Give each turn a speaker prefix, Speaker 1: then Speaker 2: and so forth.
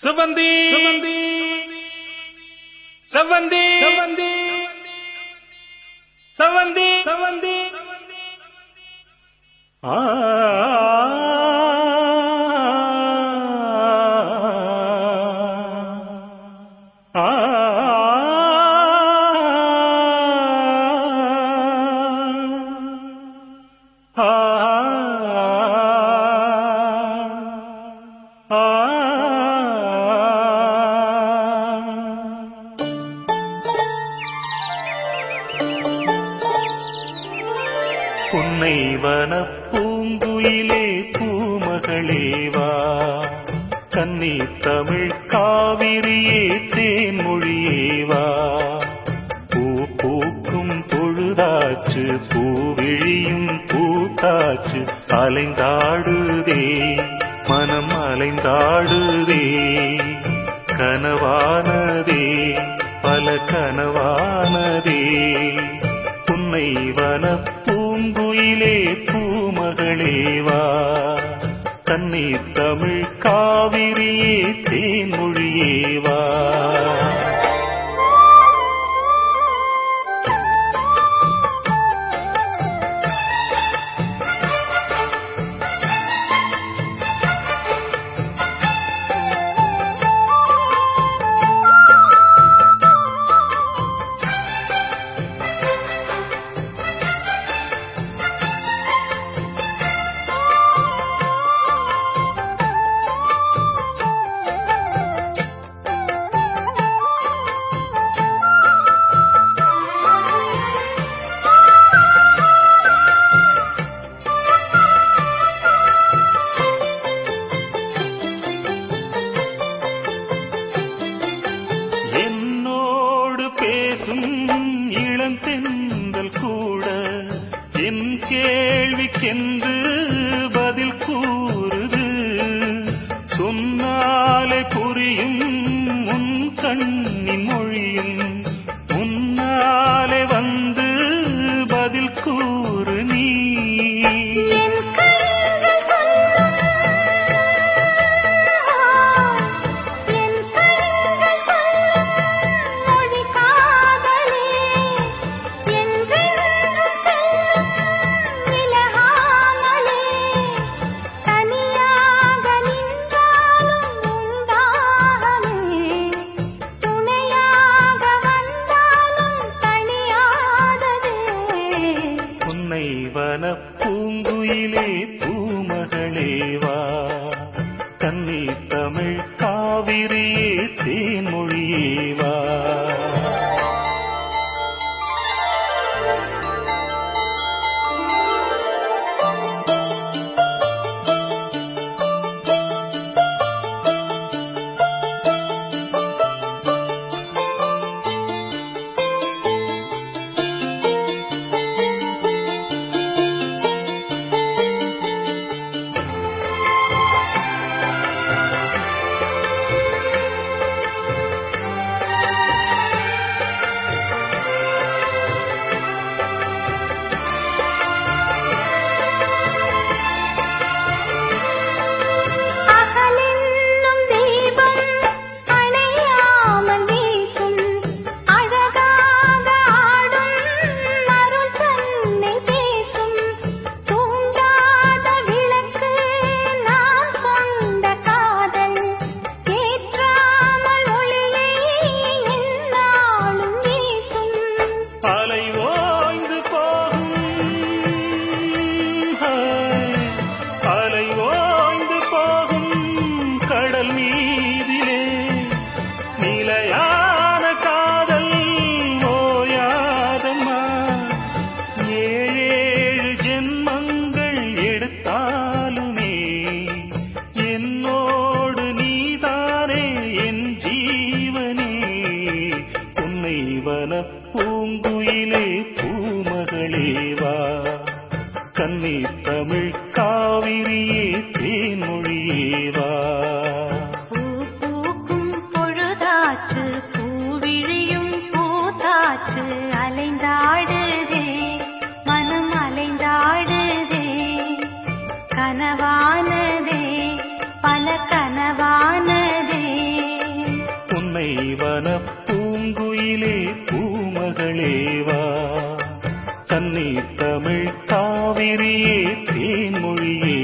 Speaker 1: சுவந்தி சுவந்தி செவந்தி செவந்தி செவந்தி செவந்தி ஆ ஆ புன்னை வனப்பூங்குயிலே பூமகளேவா கன்னி தமிழ் காவிரியே தேன்மொழியேவா பூ பூக்கும் பொழுதாச்சு பூவிழியும் பூத்தாச்சு அலைந்தாடுதே மனம் அலைந்தாடுதே. கனவானதே பல கனவானதே. புன்னை வனப்பு பூங்குயிலே பூமகளேவா தண்ணீர் தமிழ் காவிரியே தேன்மொழியேவா கேள்விக்கென்று பதில் கூறுது. சொன்னாலே புரியும் உன் கண்ணின் மொழியும் உன்னால் பூங்குயிலே பூமகளேவா கன்னி தமிழ் காவிரியே தேன்மொழியேவா கன்னி தமிழ் காவிரியே தன்னை தமிழ் காவிரியே தேன்மொழியே